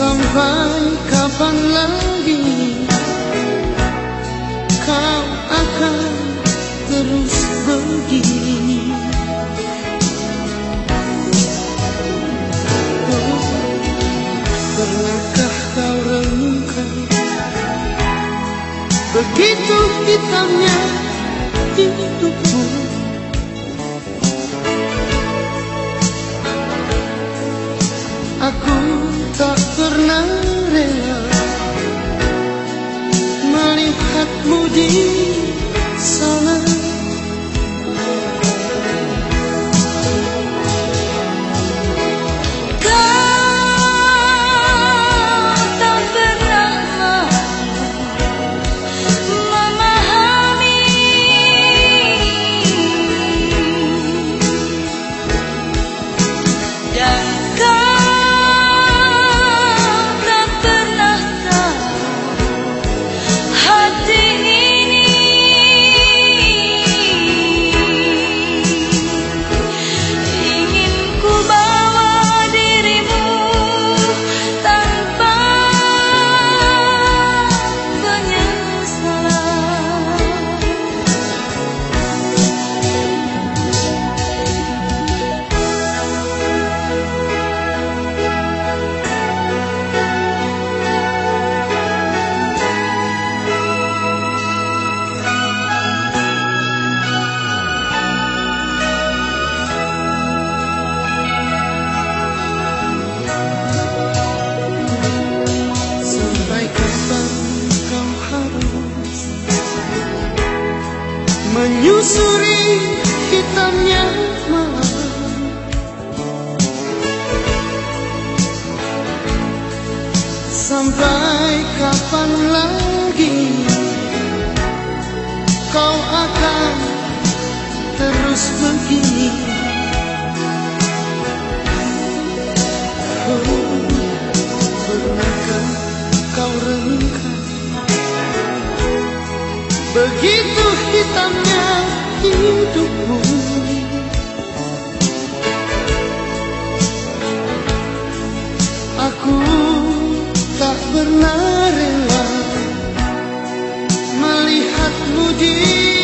Sampai kapan lagi Kau akan terus begini oh, Pernahkah kau renungkan Begitu hitamnya hidupmu nắng menyusuri hitamnya malam. Sampai kapan lagi kau akan terus begini? Oh, Pernahkah kau renungkan Begitu hitamnya hidupmu. Aku tak pernah rela melihatmu di